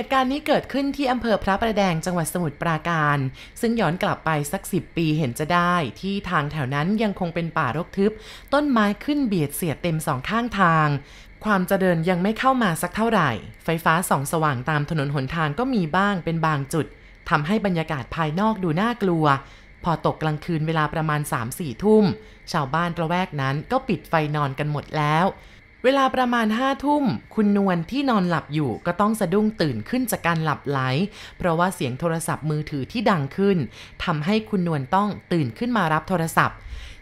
เหตุการณ์นี้เกิดขึ้นที่อำเภอพระประแดงจังหวัดสมุทรปราการ ซึ่งย้อนกลับไปสักสิบปีเห็นจะได้ ที่ทางแถวนั้นยังคงเป็นป่ารกทึบ ต้นไม้ขึ้นเบียดเสียดเต็มสองข้างทาง ความเจริญยังไม่เข้ามาสักเท่าไหร่ ไฟฟ้าส่องสว่างตามถนนหนทางก็มีบ้างเป็นบางจุดทำให้บรรยากาศภายนอกดูน่ากลัว พอตกกลางคืนเวลาประมาณ3-4ทุ่ม ชาวบ้านระแวกนั้นก็ปิดไฟนอนกันหมดแล้ว เวลาประมาณห้าทุ่ม คุณนวลที่นอนหลับอยู่ก็ต้องสะดุ้งตื่นขึ้นจากการหลับไหล เพราะว่าเสียงโทรศัพท์มือถือที่ดังขึ้นทำให้คุณนวลต้องตื่นขึ้นมารับโทรศัพท์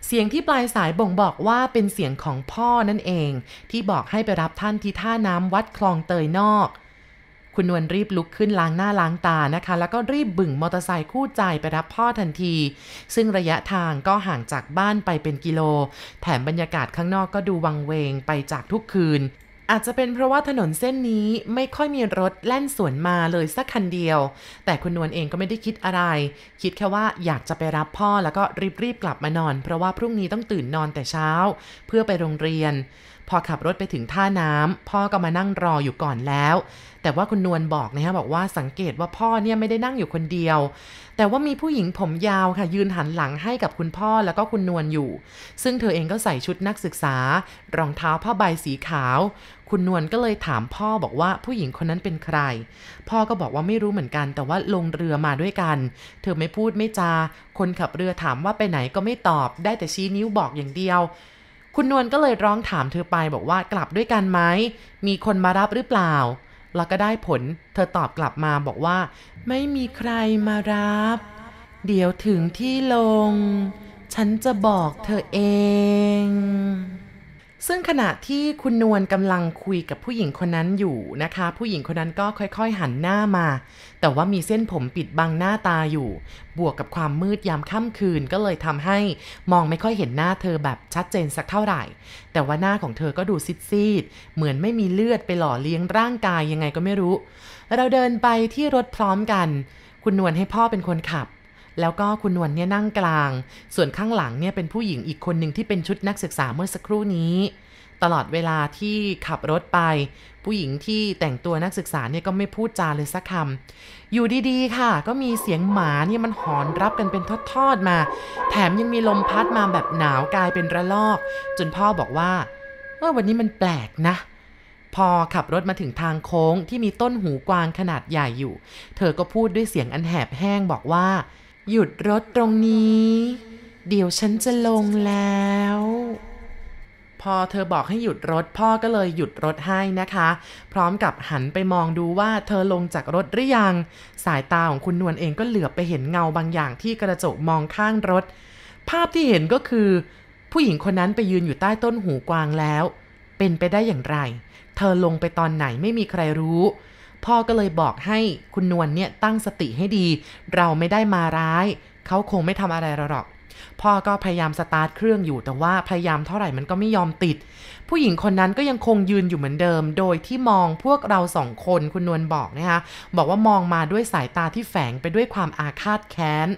เสียงที่ปลายสายบ่งบอกว่าเป็นเสียงของพ่อนั่นเอง ที่บอกให้ไปรับท่านที่ท่าน้ำวัดคลองเตยนอก คุณนวลรีบลุกขึ้นล้างหน้าล้างตานะคะ แล้วก็รีบบึ่งมอเตอร์ไซค์คู่ใจไปรับพ่อทันที ซึ่งระยะทางก็ห่างจากบ้านไปเป็นกิโล แถมบรรยากาศข้างนอกก็ดูวังเวงไปจากทุกคืนอาจจะเป็นเพราะว่าถนนเส้นนี้ไม่ค่อยมีรถแล่นสวนมาเลยสักคันเดียว แต่คุณนวลเองก็ไม่ได้คิดอะไร คิดแค่ว่าอยากจะไปรับพ่อแล้วก็รีบๆกลับมานอน เพราะว่าพรุ่งนี้ต้องตื่นนอนแต่เช้า เพื่อไปโรงเรียน พอขับรถไปถึงท่าน้ำพ่อก็มานั่งรออยู่ก่อนแล้ว แต่ว่าคุณนวลบอกนะฮะบอกว่าสังเกตว่าพ่อเนี่ยไม่ได้นั่งอยู่คนเดียว แต่ว่ามีผู้หญิงผมยาวค่ะ ยืนหันหลังให้กับคุณพ่อแล้วก็คุณนวลอยู่ ซึ่งเธอเองก็ใส่ชุดนักศึกษา รองเท้าผ้าใบสีขาว คุณนวลก็เลยถามพ่อบอกว่าผู้หญิงคนนั้นเป็นใคร พ่อก็บอกว่าไม่รู้เหมือนกัน แต่ว่าลงเรือมาด้วยกัน เธอไม่พูดไม่จา คนขับเรือถามว่าไปไหนก็ไม่ตอบ ได้แต่ชี้นิ้วบอกอย่างเดียว คุณนวลก็เลยร้องถามเธอไปบอกว่ากลับด้วยกันไหม มีคนมารับหรือเปล่า แล้วก็ได้ผล เธอตอบกลับมาบอกว่า ไม่มีใครมารับ เดี๋ยวถึงที่ลง ฉันจะบอกเธอเอง ซึ่งขณะที่คุณนวลกำลังคุยกับผู้หญิงคนนั้นอยู่นะคะ ผู้หญิงคนนั้นก็ค่อยๆหันหน้ามา แต่ว่ามีเส้นผมปิดบังหน้าตาอยู่ บวกกับความมืดยามค่ำคืนก็เลยทำให้มองไม่ค่อยเห็นหน้าเธอแบบชัดเจนสักเท่าไหร่ แต่ว่าหน้าของเธอก็ดูซีดๆเหมือนไม่มีเลือดไปหล่อเลี้ยงร่างกายยังไงก็ไม่รู้ เราเดินไปที่รถพร้อมกัน คุณนวลให้พ่อเป็นคนขับ แล้วก็คุณนวลเนี่ยนั่งกลาง ส่วนข้างหลังเนี่ยเป็นผู้หญิงอีกคนหนึ่งที่เป็นชุดนักศึกษาเมื่อสักครู่นี้ ตลอดเวลาที่ขับรถไป ผู้หญิงที่แต่งตัวนักศึกษาเนี่ยก็ไม่พูดจาเลยสักคำอยู่ดีๆ ค่ะ ก็มีเสียงหมาเนี่ยมันหอนรับกันเป็นทอดๆมา แถมยังมีลมพัดมาแบบหนาวกลายเป็นระลอก จนพ่อบอกว่าเออวันนี้มันแปลกนะพอขับรถมาถึงทางโค้งที่มีต้นหูกวางขนาดใหญ่อยู่ เธอก็พูดด้วยเสียงอันแหบแห้งบอกว่า หยุดรถตรงนี้ เดี๋ยวฉันจะลงแล้ว พอเธอบอกให้หยุดรถพ่อก็เลยหยุดรถให้นะคะ พร้อมกับหันไปมองดูว่าเธอลงจากรถหรือยัง สายตาของคุณนวลเองก็เหลือบไปเห็นเงาบางอย่างที่กระจกมองข้างรถ ภาพที่เห็นก็คือ ผู้หญิงคนนั้นไปยืนอยู่ใต้ต้นหูกวางแล้ว เป็นไปได้อย่างไร เธอลงไปตอนไหนไม่มีใครรู้ พ่อก็เลยบอกให้คุณนวลเนี่ยตั้งสติให้ดี เราไม่ได้มาร้าย เขาคงไม่ทำอะไรเราหรอก พ่อก็พยายามสตาร์ทเครื่องอยู่แต่ว่าพยายามเท่าไหร่มันก็ไม่ยอมติด ผู้หญิงคนนั้นก็ยังคงยืนอยู่เหมือนเดิม โดยที่มองพวกเราสองคนคุณนวลบอกนะคะบอกว่ามองมาด้วยสายตาที่แฝงไปด้วยความอาฆาตแค้น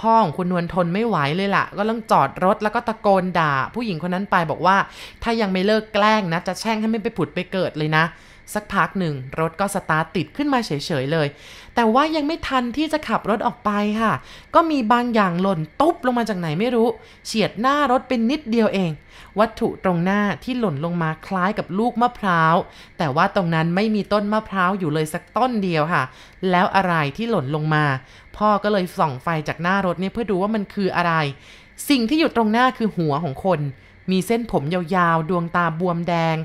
พ่อของคุณนวลทนไม่ไหวเลยล่ะ ก็ต้องจอดรถแล้วก็ตะโกนด่า ผู้หญิงคนนั้นไปบอกว่า ถ้ายังไม่เลิกแกล้งนะ จะแช่งให้ไม่ไปผุดไปเกิดเลยนะ สักพักหนึ่งรถก็สตาร์ทติดขึ้นมาเฉยๆเลย แต่ว่ายังไม่ทันที่จะขับรถออกไปค่ะ ก็มีบางอย่างหล่นตุ๊บลงมาจากไหนไม่รู้ เฉียดหน้ารถเป็นนิดเดียวเอง วัตถุตรงหน้าที่หล่นลงมาคล้ายกับลูกมะพร้าว แต่ว่าตรงนั้นไม่มีต้นมะพร้าวอยู่เลยสักต้นเดียวค่ะ แล้วอะไรที่หล่นลงมา พ่อก็เลยส่องไฟจากหน้ารถเนี่ยเพื่อดูว่ามันคืออะไร สิ่งที่อยู่ตรงหน้าคือหัวของคน มีเส้นผมยาวๆ ดวงตาบวมแดง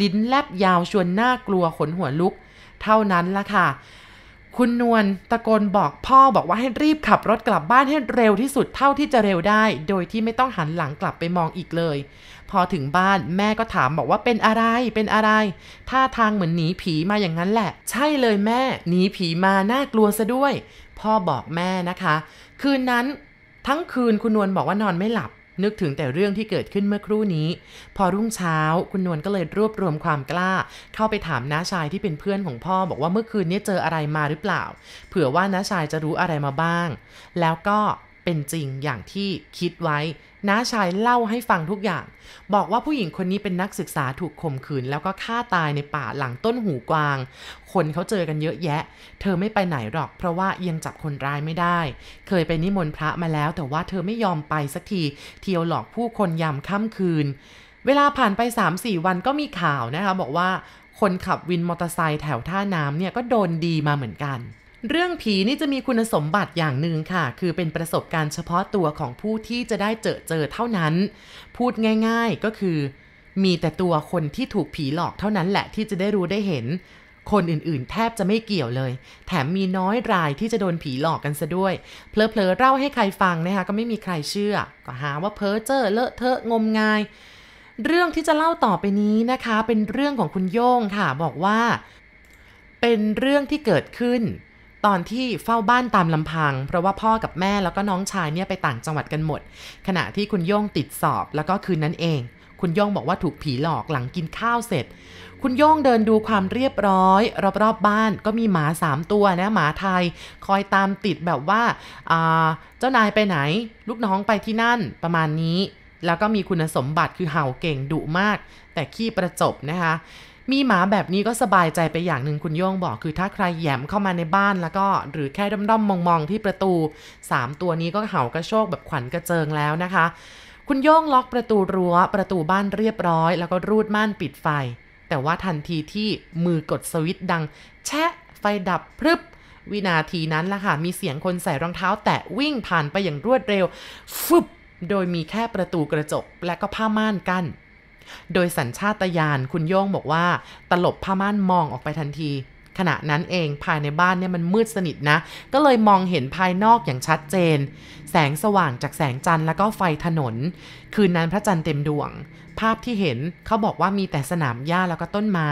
ลิ้นแลบยาวชวนน่ากลัวขนหัวลุก เท่านั้นละค่ะ คุณนวลตะโกนบอกพ่อบอกว่าให้รีบขับรถกลับบ้านให้เร็วที่สุดเท่าที่จะเร็วได้ โดยที่ไม่ต้องหันหลังกลับไปมองอีกเลย พอถึงบ้านแม่ก็ถามบอกว่าเป็นอะไรเป็นอะไรท่าทางเหมือนหนีผีมาอย่างนั้นแหละ ใช่เลยแม่หนีผีมาน่ากลัวซะด้วย พ่อบอกแม่นะคะ คืนนั้นทั้งคืนคุณนวลบอกว่านอนไม่หลับ นึกถึงแต่เรื่องที่เกิดขึ้นเมื่อครู่นี้ พอรุ่งเช้าคุณนวลก็เลยรวบรวมความกล้า เข้าไปถามน้าชายที่เป็นเพื่อนของพ่อ บอกว่าเมื่อคืนนี้เจออะไรมาหรือเปล่า เผื่อว่าน้าชายจะรู้อะไรมาบ้าง แล้วก็เป็นจริงอย่างที่คิดไว้ น้าชายเล่าให้ฟังทุกอย่าง บอกว่าผู้หญิงคนนี้เป็นนักศึกษาถูกข่มขืน แล้วก็ฆ่าตายในป่าหลังต้นหูกวาง คนเขาเจอกันเยอะแยะ เธอไม่ไปไหนหรอก เพราะว่ายังจับคนร้ายไม่ได้ เคยไปนิมนต์พระมาแล้ว แต่ว่าเธอไม่ยอมไปสักที เที่ยวหลอกผู้คนยามค่ำคืน เวลาผ่านไป 3-4 วันก็มีข่าวนะคะ บอกว่าคนขับวินมอเตอร์ไซค์แถวท่าน้ำเนี่ยก็โดนดีมาเหมือนกัน เรื่องผีนี่จะมีคุณสมบัติอย่างหนึ่งค่ะ คือเป็นประสบการณ์เฉพาะตัวของผู้ที่จะได้เจอเจอเท่านั้น พูดง่าย ๆก็คือ มีแต่ตัวคนที่ถูกผีหลอกเท่านั้นแหละที่จะได้รู้ได้เห็น คนอื่นๆ แทบจะไม่เกี่ยวเลย แถมมีน้อยรายที่จะโดนผีหลอกกันซะด้วย เพลอๆเล่าให้ใครฟังนะคะก็ไม่มีใครเชื่อ ก็หาว่าเพ้อเจ้อเลอะเทอะงมงาย เรื่องที่จะเล่าต่อไปนี้นะคะ เป็นเรื่องของคุณโย่งค่ะ บอกว่า เป็นเรื่องที่เกิดขึ้น ตอนที่เฝ้าบ้านตามลำพัง เพราะว่าพ่อกับแม่แล้วก็น้องชายเนี่ยไปต่างจังหวัดกันหมด ขณะที่คุณโย่งติดสอบแล้วก็คืนนั้นเอง คุณโย่งบอกว่าถูกผีหลอกหลังกินข้าวเสร็จ คุณโย่งเดินดูความเรียบร้อย รอบๆบบ้านก็มีหมาสามตัวนะหมาไทย คอยตามติดแบบว่าเจ้านายไปไหน ลูกน้องไปที่นั่นประมาณนี้ แล้วก็มีคุณสมบัติคือเห่าเก่งดุมาก แต่ขี้ประจบนะคะ มีหมาแบบนี้ก็สบายใจไปอย่างหนึ่งคุณโย่งบอกคือถ้าใครแย้มเข้ามาในบ้านแล้วก็ หรือแค่ด้อมๆมองๆที่ประตู 3 ตัวนี้ก็เห่ากระโชกแบบขวัญกระเจิงแล้วนะคะ คุณโย่งล็อกประตูรั้ว ประตูบ้านเรียบร้อย แล้วก็รูดม่านปิดไฟ แต่ว่าทันทีที่มือกดสวิตช์ดัง แชะไฟดับพรึบวินาทีนั้นล่ะค่ะ มีเสียงคนใส่รองเท้า แตะวิ่งผ่านไปอย่างรวดเร็วฟึบโดยมีแค่ประตูกระจกและก็ผ้าม่านกัน้น โดยสัญชาตญาณคุณโย่งบอกว่า ตลบผ้าม่านมองออกไปทันที ขณะนั้นเองภายในบ้านเนี่ยมันมืดสนิทนะ ก็เลยมองเห็นภายนอกอย่างชัดเจน แสงสว่างจากแสงจันทร์แล้วก็ไฟถนน คืนนั้นพระจันทร์เต็มดวง ภาพที่เห็นเขาบอกว่ามีแต่สนามหญ้าแล้วก็ต้นไม้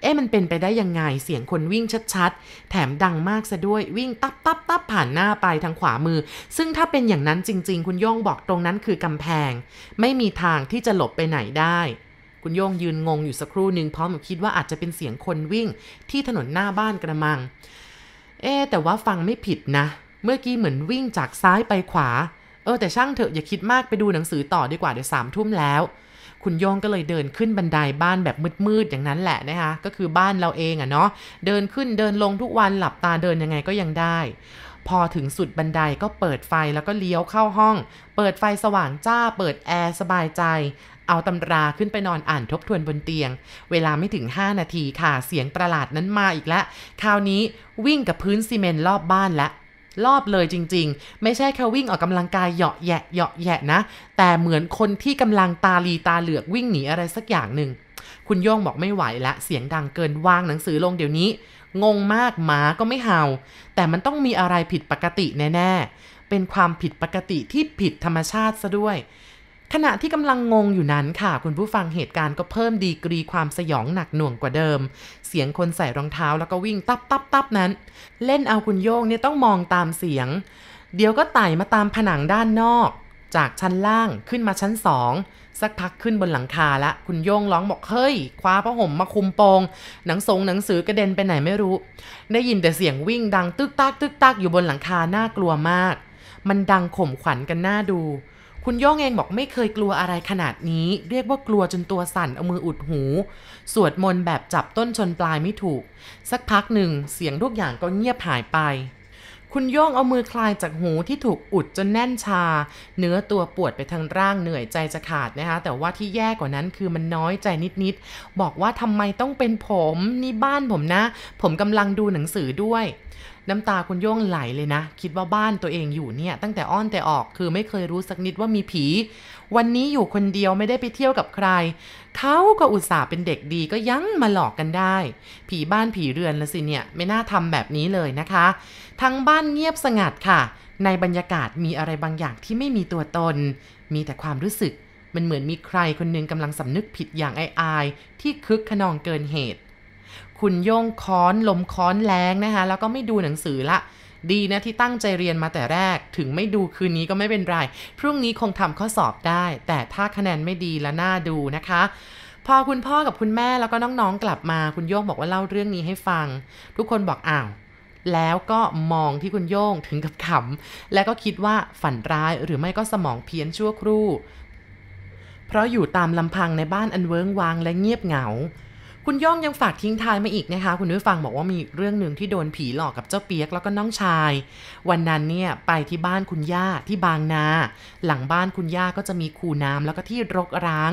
เอ๊ะมันเป็นไปได้ยังไงเสียงคนวิ่งชัดๆ แถมดังมากซะด้วยวิ่งตับตับตับผ่านหน้าไปทางขวามือ ซึ่งถ้าเป็นอย่างนั้นจริง ๆ คุณโย่งบอกตรงนั้นคือกำแพง ไม่มีทางที่จะหลบไปไหนได้ คุณโย่งยืนงงอยู่สักครู่หนึ่งพร้อมกับคิดว่าอาจจะเป็นเสียงคนวิ่งที่ถนนหน้าบ้านกระมัง เอ๊แต่ว่าฟังไม่ผิดนะ เมื่อกี้เหมือนวิ่งจากซ้ายไปขวา เออแต่ช่างเถอะอย่าคิดมากไปดูหนังสือต่อดีกว่าเดี๋ยวสามทุ่มแล้ว คุณโย่งก็เลยเดินขึ้นบันไดบ้านแบบมืดๆอย่างนั้นแหละนะคะก็คือบ้านเราเองอะเนาะเดินขึ้นเดินลงทุกวันหลับตาเดินยังไงก็ยังได้พอถึงสุดบันไดก็เปิดไฟแล้วก็เลี้ยวเข้าห้อง เปิดไฟสว่างจ้า เปิดแอร์สบายใจ เอาตำราขึ้นไปนอนอ่านทบทวนบนเตียง เวลาไม่ถึง 5 นาทีค่ะ เสียงประหลาดนั้นมาอีกแล้ว คราวนี้วิ่งกับพื้นซีเมนต์รอบบ้านแล้วรอบเลยจริงๆ ไม่ใช่แค่วิ่งออกกำลังกายเหยาะแยะเหยาะแยะนะ แต่เหมือนคนที่กำลังตาลีตาเหลือกวิ่งหนีอะไรสักอย่างหนึ่ง คุณโย่งบอกไม่ไหวละ เสียงดังเกินวางหนังสือลงเดี๋ยวนี้ งงมากหมาก็ไม่เห่า แต่มันต้องมีอะไรผิดปกติแน่ๆ เป็นความผิดปกติที่ผิดธรรมชาติซะด้วย ขณะที่กำลังงงอยู่นั้นค่ะ คุณผู้ฟังเหตุการณ์ก็เพิ่มดีกรีความสยองหนักหน่วงกว่าเดิม เสียงคนใส่รองเท้าแล้วก็วิ่งตับตับตับนั้น เล่นเอาคุณโยงเนี่ยต้องมองตามเสียง เดี๋ยวก็ไต่มาตามผนังด้านนอก จากชั้นล่างขึ้นมาชั้นสองสักพักขึ้นบนหลังคาละ คุณโยงร้องบอกเฮ้ย คว้าผ้าห่มมาคุมโปง หนังสงหนังสือกระเด็นไปไหนไม่รู้ ได้ยินแต่เสียงวิ่งดังตึกตักตึกตักอยู่บนหลังคาน่ากลัวมาก มันดังข่มขวัญกันหน้าดู คุณโย่งเองบอกไม่เคยกลัวอะไรขนาดนี้ เรียกว่ากลัวจนตัวสั่นเอามืออุดหู สวดมนต์แบบจับต้นชนปลายไม่ถูก สักพักหนึ่งเสียงทุกอย่างก็เงียบหายไป คุณโย่งเอามือคลายจากหูที่ถูกอุดจนแน่นชา เนื้อตัวปวดไปทางร่างเหนื่อยใจจะขาดนะคะ แต่ว่าที่แย่กว่านั้นคือมันน้อยใจนิดๆบอกว่าทำไมต้องเป็นผมนี่บ้านผมนะ ผมกำลังดูหนังสือด้วย น้ำตาคุณโย่งไหลเลยนะ คิดว่าบ้านตัวเองอยู่เนี่ย ตั้งแต่อ้อนแต่ออกคือไม่เคยรู้สักนิดว่ามีผี วันนี้อยู่คนเดียวไม่ได้ไปเที่ยวกับใคร เขาก็อุตส่าห์เป็นเด็กดีก็ยังมาหลอกกันได้ ผีบ้านผีเรือนละสิเนี่ย ไม่น่าทำแบบนี้เลยนะคะ ทั้งบ้านเงียบสงัดค่ะ ในบรรยากาศมีอะไรบางอย่างที่ไม่มีตัวตน มีแต่ความรู้สึก มันเหมือนมีใครคนหนึงกำลังสำนึกผิดอย่างอายๆที่คึกขนองเกินเหตุ คุณโย่งค้อนลมค้อนแรงนะคะ แล้วก็ไม่ดูหนังสือละ ดีนะที่ตั้งใจเรียนมาแต่แรก ถึงไม่ดูคืนนี้ก็ไม่เป็นไร พรุ่งนี้คงทำข้อสอบได้ แต่ถ้าคะแนนไม่ดีและน่าดูนะคะ พอคุณพ่อกับคุณแม่แล้วก็น้องๆกลับมาคุณโย่งบอกว่าเล่าเรื่องนี้ให้ฟัง ทุกคนบอกอ้าวแล้วก็มองที่คุณโย่งถึงกับขำและก็คิดว่าฝันร้ายหรือไม่ก็สมองเพี้ยนชั่วครู่ เพราะอยู่ตามลำพังในบ้านอันเวิ้งวางและเงียบเหงา คุณย่องยังฝากทิ้งท้ายมาอีกนะคะ คุณผู้ฟังบอกว่ามีเรื่องหนึ่งที่โดนผีหลอกกับเจ้าเปียกแล้วก็น้องชาย วันนั้นเนี่ยไปที่บ้านคุณย่าที่บางนา หลังบ้านคุณย่าก็จะมีคูน้ำแล้วก็ที่รกร้าง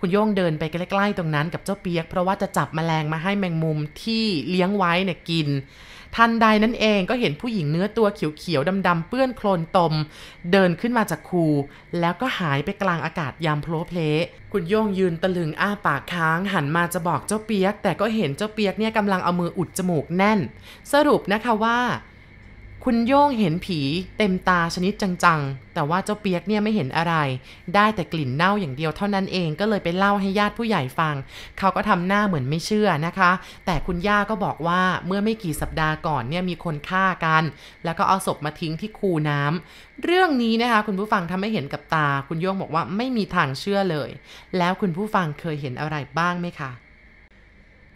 คุณโย่งเดินไปใกล้ๆตรงนั้นกับเจ้าเปียก เพราะว่าจะจับแมลงมาให้แมงมุมที่เลี้ยงไว้เนี่ยกิน ทันใดนั้นเองก็เห็นผู้หญิงเนื้อตัวเขียวๆดำๆเปื้อนโคลนตม เดินขึ้นมาจากคูแล้วก็หายไปกลางอากาศยามโพลเพลคุณโย่งยืนตะลึงอ้าปากค้างหันมาจะบอกเจ้าเปียก แต่ก็เห็นเจ้าเปียกเนี่ยกำลังเอามืออุดจมูกแน่น สรุปนะคะว่า คุณโย่งเห็นผีเต็มตาชนิดจังๆ แต่ว่าเจ้าเปียกเนี่ยไม่เห็นอะไร ได้แต่กลิ่นเน่าอย่างเดียวเท่านั้นเองก็เลยไปเล่าให้ญาติผู้ใหญ่ฟัง เขาก็ทำหน้าเหมือนไม่เชื่อนะคะ แต่คุณย่าก็บอกว่าเมื่อไม่กี่สัปดาห์ก่อนเนี่ยมีคนฆ่ากัน แล้วก็เอาศพมาทิ้งที่คูน้ำเรื่องนี้นะคะ คุณผู้ฟังทำให้เห็นกับตา คุณโย่งบอกว่าไม่มีทางเชื่อเลย แล้วคุณผู้ฟังเคยเห็นอะไรบ้างไหมคะ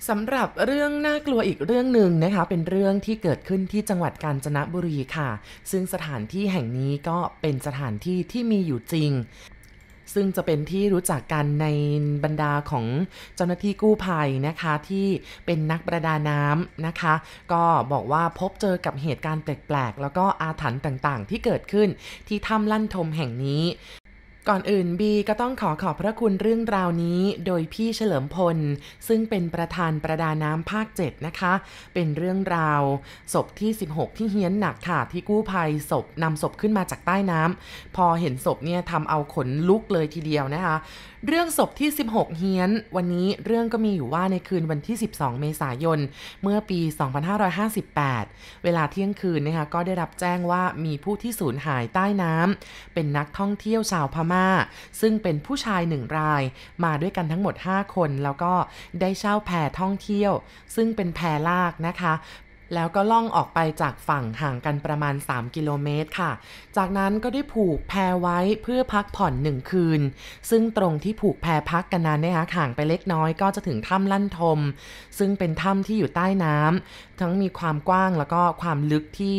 สำหรับเรื่องน่ากลัวอีกเรื่องหนึ่งนะคะ เป็นเรื่องที่เกิดขึ้นที่จังหวัดกาญจนบุรีค่ะ ซึ่งสถานที่แห่งนี้ก็เป็นสถานที่ที่มีอยู่จริง ซึ่งจะเป็นที่รู้จักกันในบรรดาของเจ้าหน้าที่กู้ภัยนะคะที่เป็นนักประดาน้ำนะคะ ก็บอกว่าพบเจอกับเหตุการณ์แปลกๆ แล้วก็อาถรรพ์ต่างๆ ที่เกิดขึ้นที่ถ้ำลั่นทมแห่งนี้ ก่อนอื่นบีก็ต้องขอขอบพระคุณเรื่องราวนี้ โดยพี่เฉลิมพล ซึ่งเป็นประธานประดาน้ำภาค 7 นะคะ เป็นเรื่องราวศพที่ 16 ที่เฮี้ยนหนักค่ะ ที่กู้ภัยศพนำศพขึ้นมาจากใต้น้ำพอเห็นศพเนี่ยทำเอาขนลุกเลยทีเดียวนะคะ เรื่องศพที่ 16 เฮี้ยน วันนี้เรื่องก็มีอยู่ว่าในคืนวันที่ 12 เมษายน เมื่อปี 2558 เวลาเที่ยงคืนนะคะก็ได้รับแจ้งว่ามีผู้ที่สูญหายใต้น้ำเป็นนักท่องเที่ยวชาวพม่าซึ่งเป็นผู้ชายหนึ่งราย มาด้วยกันทั้งหมด 5 คน แล้วก็ได้เช่าแพท่องเที่ยว ซึ่งเป็นแพลากนะคะ แล้วก็ล่องออกไปจากฝั่งห่างกันประมาณ 3 กิโลเมตรค่ะ จากนั้นก็ได้ผูกแพไว้เพื่อพักผ่อนหนึ่งคืน ซึ่งตรงที่ผูกแพพักกันนั้นนะคะห่างไปเล็กน้อยก็จะถึงถ้ำลั่นทม ซึ่งเป็นถ้ำที่อยู่ใต้น้ำทั้งมีความกว้างแล้วก็ความลึกที่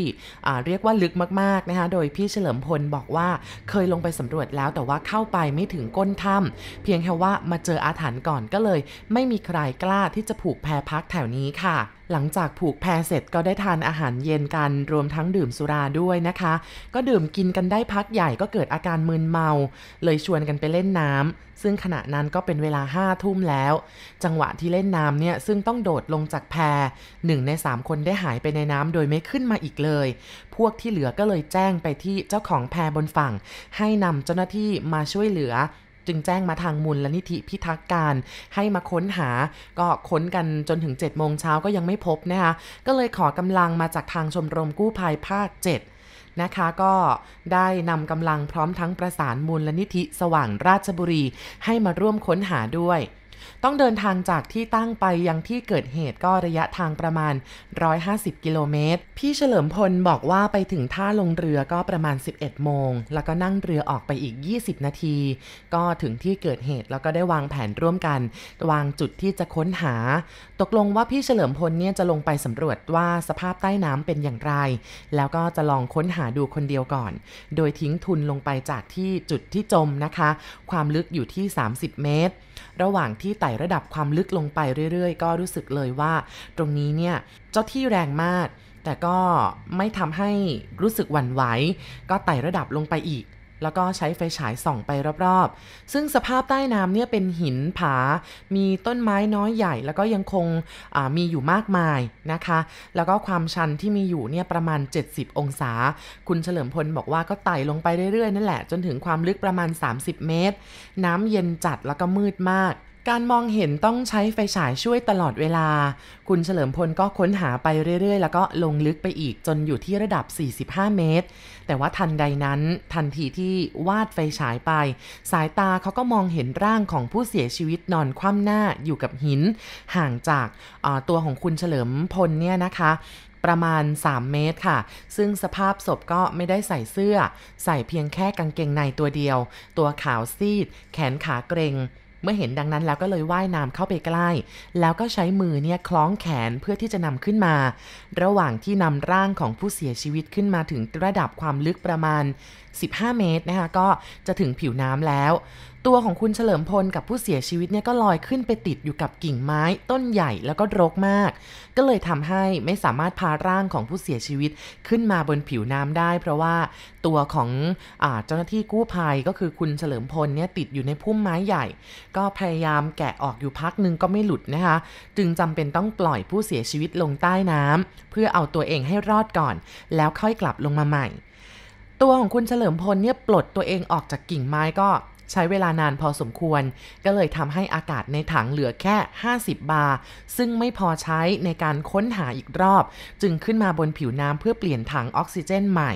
เรียกว่าลึกมากๆนะคะ โดยพี่เฉลิมพลบอกว่าเคยลงไปสำรวจแล้วแต่ว่าเข้าไปไม่ถึงก้นถ้ำเพียงแค่ว่ามาเจออาถรรพ์ก่อนก็เลย ไม่มีใครกล้าที่จะผูกแพพักแถวนี้ค่ะ หลังจากผูกแพเสร็จก็ได้ทานอาหารเย็นกัน รวมทั้งดื่มสุราด้วยนะคะ ก็ดื่มกินกันได้พักใหญ่ก็เกิดอาการมึนเมา เลยชวนกันไปเล่นน้ำซึ่งขณะนั้นก็เป็นเวลาห้าทุ่มแล้ว จังหวะที่เล่นน้ำเนี่ยซึ่งต้องโดดลงจากแพหนึ่งในสามคนได้หายไปในน้ำโดยไม่ขึ้นมาอีกเลย พวกที่เหลือก็เลยแจ้งไปที่เจ้าของแพบนฝั่ง ให้นำเจ้าหน้าที่มาช่วยเหลือ จึงแจ้งมาทางมูลลนิธิพิทักษ์การ ให้มาค้นหา ก็ค้นกันจนถึง7โมงเช้าก็ยังไม่พบนะคะ ก็เลยขอกำลังมาจากทางชมรมกู้ภัยภาค 7นะคะก็ได้นำกำลังพร้อมทั้งประสานมูลลนิธิสว่างราชบุรี ให้มาร่วมค้นหาด้วย ต้องเดินทางจากที่ตั้งไปยังที่เกิดเหตุก็ระยะทางประมาณ 150 กิโลเมตร พี่เฉลิมพลบอกว่าไปถึงท่าลงเรือก็ประมาณ 11 โมง แล้วก็นั่งเรือออกไปอีก 20 นาที ก็ถึงที่เกิดเหตุแล้วก็ได้วางแผนร่วมกัน วางจุดที่จะค้นหา ตกลงว่าพี่เฉลิมพลเนี่ยจะลงไปสำรวจว่าสภาพใต้น้ำเป็นอย่างไร แล้วก็จะลองค้นหาดูคนเดียวก่อน โดยทิ้งทุนลงไปจากที่จุดที่จมนะคะ ความลึกอยู่ที่ 30 เมตร ระหว่างที่ไต่ระดับความลึกลงไปเรื่อยๆ ก็รู้สึกเลยว่า ตรงนี้เนี่ยเจ้าที่แรงมาก แต่ก็ไม่ทำให้รู้สึกหวั่นไหว ก็ไต่ระดับลงไปอีก แล้วก็ใช้ไฟฉายส่องไปรอบๆ ซึ่งสภาพใต้น้ำเนี่ยเป็นหินผา มีต้นไม้น้อยใหญ่ แล้วก็ยังคงมีอยู่มากมายนะคะ แล้วก็ความชันที่มีอยู่เนี่ยประมาณ 70 องศา คุณเฉลิมพลบอกว่าก็ไต่ลงไปเรื่อยๆ นั่นแหละ จนถึงความลึกประมาณ 30 เมตร น้ำเย็นจัดแล้วก็มืดมาก การมองเห็นต้องใช้ไฟฉายช่วยตลอดเวลา คุณเฉลิมพลก็ค้นหาไปเรื่อย ๆ แล้วก็ลงลึกไปอีกจนอยู่ที่ระดับ 45 เมตร แต่ว่าทันใดนั้น ทันทีที่วาดไฟฉายไป สายตาเขาก็มองเห็นร่างของผู้เสียชีวิตนอนคว่ำหน้าอยู่กับหิน ห่างจากตัวของคุณเฉลิมพลเนี่ยนะคะประมาณ 3 เมตรค่ะ ซึ่งสภาพศพก็ไม่ได้ใส่เสื้อ ใส่เพียงแค่กางเกงในตัวเดียว ตัวขาวซีด แขนขาเกรง เมื่อเห็นดังนั้นแล้วก็เลยว่ายน้ำเข้าไปใกล้ แล้วก็ใช้มือเนี่ยคล้องแขนเพื่อที่จะนำขึ้นมา ระหว่างที่นำร่างของผู้เสียชีวิตขึ้นมาถึงระดับความลึกประมาณ 15 เมตรนะคะก็จะถึงผิวน้ำแล้ว ตัวของคุณเฉลิมพลกับผู้เสียชีวิตเนี่ยก็ลอยขึ้นไปติดอยู่กับกิ่งไม้ ต้นใหญ่แล้วก็รกมาก ก็เลยทำให้ไม่สามารถพาร่างของผู้เสียชีวิตขึ้นมาบนผิวน้ำได้ เพราะว่าตัวของอเจ้าหน้าที่กู้ภัยก็คือคุณเฉลิมพลเนี่ยติดอยู่ในพุ่มไม้ใหญ่ ก็พยายามแกะออกอยู่พักนึงก็ไม่หลุดนะคะ จึงจำเป็นต้องปล่อยผู้เสียชีวิตลงใต้น้ำเพื่อเอาตัวเองให้รอดก่อน แล้วค่อยกลับลงมาใหม่ตัวของคุณเฉลิมพลเนี่ยปลดตัวเองออกจากกิ่งไม้ก็ ใช้เวลานานพอสมควร ก็เลยทำให้อากาศในถังเหลือแค่ 50 บาร์ ซึ่งไม่พอใช้ในการค้นหาอีกรอบ จึงขึ้นมาบนผิวน้ำเพื่อเปลี่ยนถังออกซิเจนใหม่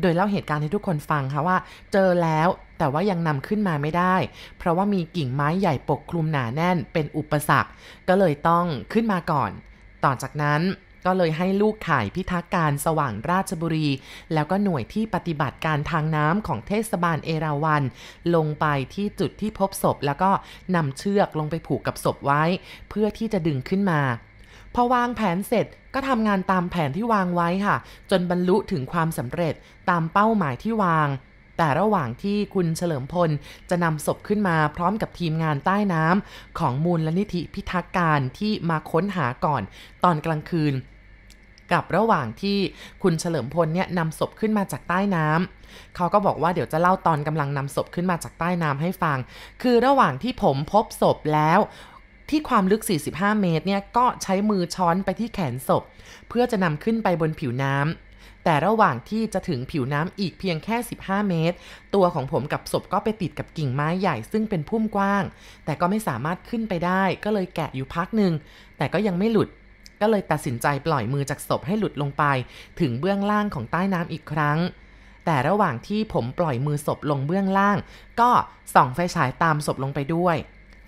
โดยเล่าเหตุการณ์ให้ทุกคนฟังค่ะว่า เจอแล้วแต่ว่ายังนำขึ้นมาไม่ได้ เพราะว่ามีกิ่งไม้ใหญ่ปกคลุมหนาแน่นเป็นอุปสรรค ก็เลยต้องขึ้นมาก่อน ต่อจากนั้น ก็เลยให้ลูกข่ายพิทักษ์การสว่างราชบุรี แล้วก็หน่วยที่ปฏิบัติการทางน้ำของเทศบาลเอราวัน ลงไปที่จุดที่พบศพ แล้วก็นำเชือกลงไปผูกกับศพไว้ เพื่อที่จะดึงขึ้นมาพอวางแผนเสร็จก็ทำงานตามแผนที่วางไว้ค่ะ จนบรรลุถึงความสำเร็จตามเป้าหมายที่วาง แต่ระหว่างที่คุณเฉลิมพล จะนำศพขึ้นมาพร้อมกับทีมงานใต้น้ำของมูลลนิธิพิทักษ์การที่มาค้นหาก่อน ตอนกลางคืน กับระหว่างที่คุณเฉลิมพลเนี่ยนำศพขึ้นมาจากใต้น้ำเขาก็บอกว่าเดี๋ยวจะเล่าตอนกำลังนำศพขึ้นมาจากใต้น้ำให้ฟัง คือระหว่างที่ผมพบศพแล้วที่ความลึก 45 เมตรเนี่ยก็ใช้มือช้อนไปที่แขนศพ เพื่อจะนำขึ้นไปบนผิวน้ำ แต่ระหว่างที่จะถึงผิวน้ำอีกเพียงแค่ 15 เมตร ตัวของผมกับศพก็ไปติดกับกิ่งไม้ใหญ่ซึ่งเป็นพุ่มกว้าง แต่ก็ไม่สามารถขึ้นไปได้ ก็เลยแกะอยู่พักหนึ่ง แต่ก็ยังไม่หลุด ก็เลยตัดสินใจปล่อยมือจากศพให้หลุดลงไป ถึงเบื้องล่างของใต้น้ำอีกครั้ง แต่ระหว่างที่ผมปล่อยมือศพลงเบื้องล่าง ก็ส่องไฟฉายตามศพลงไปด้วย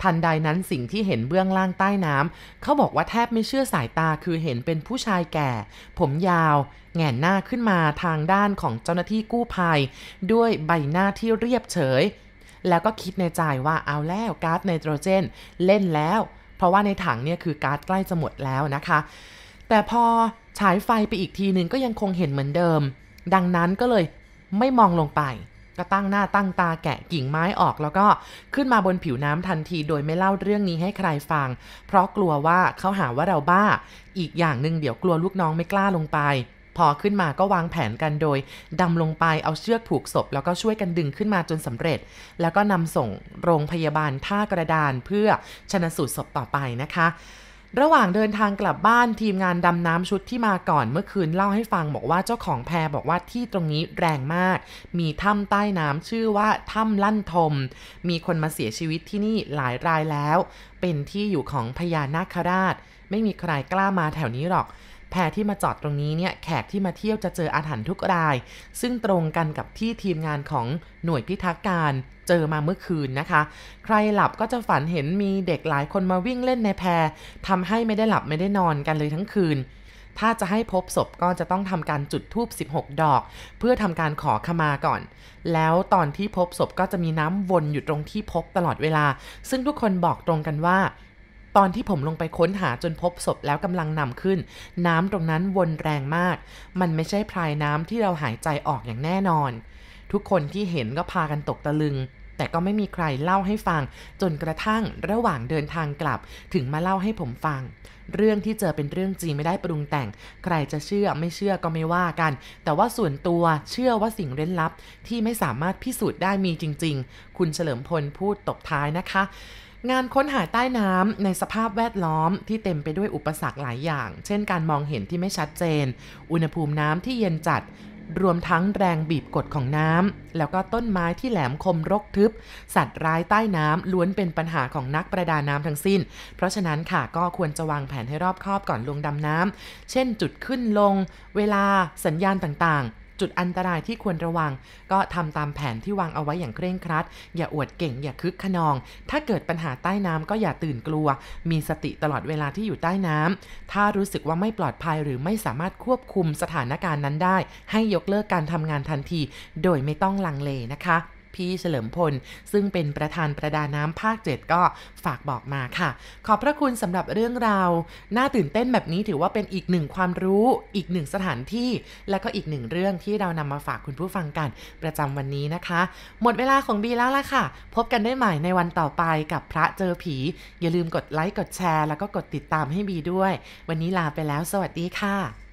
ทันใดนั้นสิ่งที่เห็นเบื้องล่างใต้น้ำเขาบอกว่าแทบไม่เชื่อสายตาคือเห็นเป็นผู้ชายแก่ ผมยาว แงนหน้าขึ้นมาทางด้านของเจ้าหน้าที่กู้ภัย ด้วยใบหน้าที่เรียบเฉย แล้วก็คิดในใจว่าเอาแล้วก๊าซไนโตรเจน เล่นแล้ว เพราะว่าในถังเนี่ยคือก๊าซใกล้จะหมดแล้วนะคะ แต่พอฉายไฟไปอีกทีหนึ่งก็ยังคงเห็นเหมือนเดิม ดังนั้นก็เลยไม่มองลงไป ก็ตั้งหน้าตั้งตาแกะกิ่งไม้ออก แล้วก็ขึ้นมาบนผิวน้ำทันที โดยไม่เล่าเรื่องนี้ให้ใครฟัง เพราะกลัวว่าเขาหาว่าเราบ้า อีกอย่างหนึ่งเดี๋ยวกลัวลูกน้องไม่กล้าลงไป พอขึ้นมาก็วางแผนกันโดยดำลงไปเอาเชือกผูกศพ แล้วก็ช่วยกันดึงขึ้นมาจนสำเร็จ แล้วก็นำส่งโรงพยาบาลท่ากระดานเพื่อชนะสูตรศพต่อไปนะคะระหว่างเดินทางกลับบ้านทีมงานดำน้ำชุดที่มาก่อนเมื่อคืนเล่าให้ฟังบอกว่าเจ้าของแพบอกว่าที่ตรงนี้แรงมาก มีถ้ำใต้น้ำชื่อว่าถ้ำลั่นทม มีคนมาเสียชีวิตที่นี่หลายรายแล้ว เป็นที่อยู่ของพญานาคราช ไม่มีใครกล้ามาแถวนี้หรอก พที่มาจอดตรงนี้เนี่ยแขกที่มาเที่ยวจะเจออาถรรพ์ทุกราย ซึ่งตรงกันกับที่ทีมงานของหน่วยพิทักษ์การเจอมาเมื่อคืนนะคะ ใครหลับก็จะฝันเห็นมีเด็กหลายคนมาวิ่งเล่นในแพทำให้ไม่ได้หลับไม่ได้นอนกันเลยทั้งคืนถ้าจะให้พบศพก็จะต้องทำการจุดธูป 16 ดอก เพื่อทำการขอขมาก่อน แล้วตอนที่พบศพก็จะมีน้ำวนอยู่ตรงที่พบตลอดเวลา ซึ่งทุกคนบอกตรงกันว่า ตอนที่ผมลงไปค้นหาจนพบศพแล้วกำลังนำขึ้น น้ำตรงนั้นวนแรงมาก มันไม่ใช่พรายน้ำที่เราหายใจออกอย่างแน่นอน ทุกคนที่เห็นก็พากันตกตะลึง แต่ก็ไม่มีใครเล่าให้ฟัง จนกระทั่งระหว่างเดินทางกลับ ถึงมาเล่าให้ผมฟัง เรื่องที่เจอเป็นเรื่องจริงไม่ได้ปรุงแต่ง ใครจะเชื่อไม่เชื่อก็ไม่ว่ากัน แต่ว่าส่วนตัวเชื่อว่าสิ่งเร้นลับ ที่ไม่สามารถพิสูจน์ได้มีจริง ๆ คุณเฉลิมพลพูดตบท้ายนะคะ งานค้นหาใต้น้ำในสภาพแวดล้อมที่เต็มไปด้วยอุปสรรคหลายอย่าง เช่นการมองเห็นที่ไม่ชัดเจน อุณหภูมิน้ำที่เย็นจัด รวมทั้งแรงบีบกดของน้ำ แล้วก็ต้นไม้ที่แหลมคมรกทึบ สัตว์ร้ายใต้น้ำล้วนเป็นปัญหาของนักประดาน้ำทั้งสิ้น เพราะฉะนั้นค่ะก็ควรจะวางแผนให้รอบคอบก่อนลงดำน้ำ เช่นจุดขึ้นลง เวลาสัญญาณต่างๆ จุดอันตรายที่ควรระวัง ก็ทำตามแผนที่วางเอาไว้อย่างเคร่งครัด อย่าอวดเก่งอย่าคึกขนอง ถ้าเกิดปัญหาใต้น้ำก็อย่าตื่นกลัว มีสติตลอดเวลาที่อยู่ใต้น้ำถ้ารู้สึกว่าไม่ปลอดภัยหรือไม่สามารถควบคุมสถานการณ์นั้นได้ ให้ยกเลิกการทำงานทันที โดยไม่ต้องลังเลนะคะ พี่เฉลิมพล ซึ่งเป็นประธานประดาน้ำภาค 7 ก็ฝากบอกมาค่ะ ขอบพระคุณสำหรับเรื่องราว น่าตื่นเต้นแบบนี้ถือว่าเป็นอีกหนึ่งความรู้ อีกหนึ่งสถานที่ และก็อีกหนึ่งเรื่องที่เรานำมาฝากคุณผู้ฟังกัน ประจำวันนี้นะคะ หมดเวลาของบีแล้วล่ะค่ะ พบกันได้ใหม่ในวันต่อไปกับพระเจอผี อย่าลืมกดไลค์กดแชร์ แล้วก็กดติดตามให้บีด้วย วันนี้ลาไปแล้ว สวัสดีค่ะ